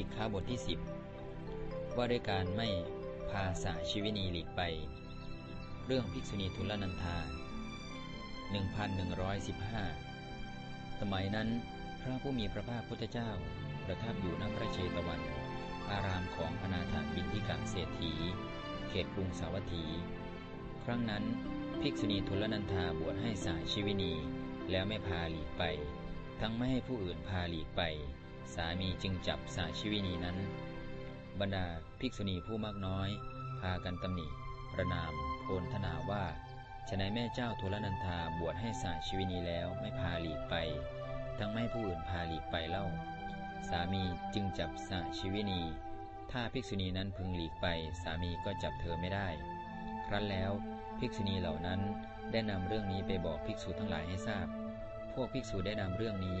สิกขาบทที่ 10 ว่าด้วยการไม่พาสาชีวินีหลีกไป เรื่องภิกษุณีทุลนันทา1115 สมัยนั้น พระผู้มีพระภาคพุทธเจ้า ประทับอยู่ณพระเชตวัน อารามของอนาถบินทิกะเศรษฐี เขตกรุงสาวัตถี ครั้งนั้น ภิกษุณีทุลนันทาบวชให้สาชีวินี แล้วไม่พาหลีกไป ทั้งไม่ให้ผู้อื่นพาหลีกไป สามีจึงจับสาชีวินีนั้น บรรดาภิกษุณีผู้มากน้อย พากันตำหนิประนามโพลธนาว่าฉนัยแม่เจ้าทุลนันทาบวชให้สาชีวินีแล้วไม่พาหลีกไป ทั้งไม่ผู้อื่นพาหลีกไปเล่า สามีจึงจับสาชีวินี ถ้าภิกษุณีนั้นพึงหลีกไป สามีก็จับเธอไม่ได้ ครั้นแล้วภิกษุณีเหล่านั้นได้นำเรื่องนี้ไปบอกภิกษุทั้งหลายให้ทราบ พวกภิกษุได้นำเรื่องนี้